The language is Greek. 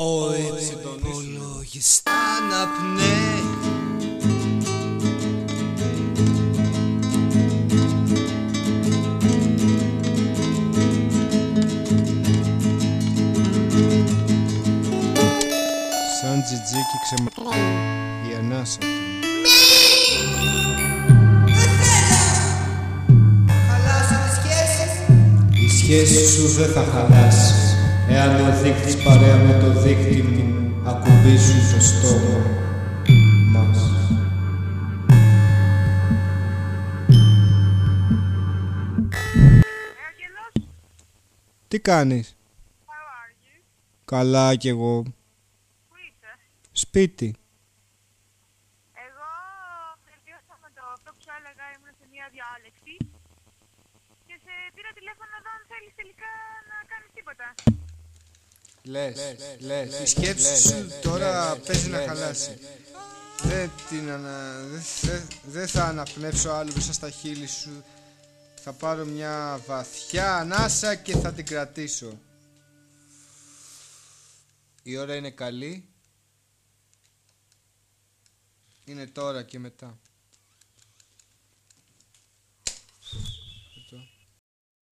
Ο υπολογιστά αναπνέει Σαν τζιτζίκι ξεμα... Η ανάσα του. Η σχέση σου δεν θα χαλάσει Εάν ο δείκτης παρέα με το δείκτη μου Ακουμπήσουν στο στόμα μας. Άγγελος, Τι κάνεις; How are you? Καλά κι εγώ. Πού είσαι; Σπίτι. Εγώ τελείωσα με το αυτό που σου έλεγα, ήμουν σε μια διάλεξη και σε πήρα τηλέφωνο εδώ αν Λες, λες, Η σκέψη σου τώρα παίζει να χαλάσει. Δεν την ανα... δεν θε- δεν θα αναπνεύσω άλλο μέσα στα χείλη σου. Θα πάρω μια βαθιά ανάσα και θα την κρατήσω. Η ώρα είναι καλή. Είναι τώρα και μετά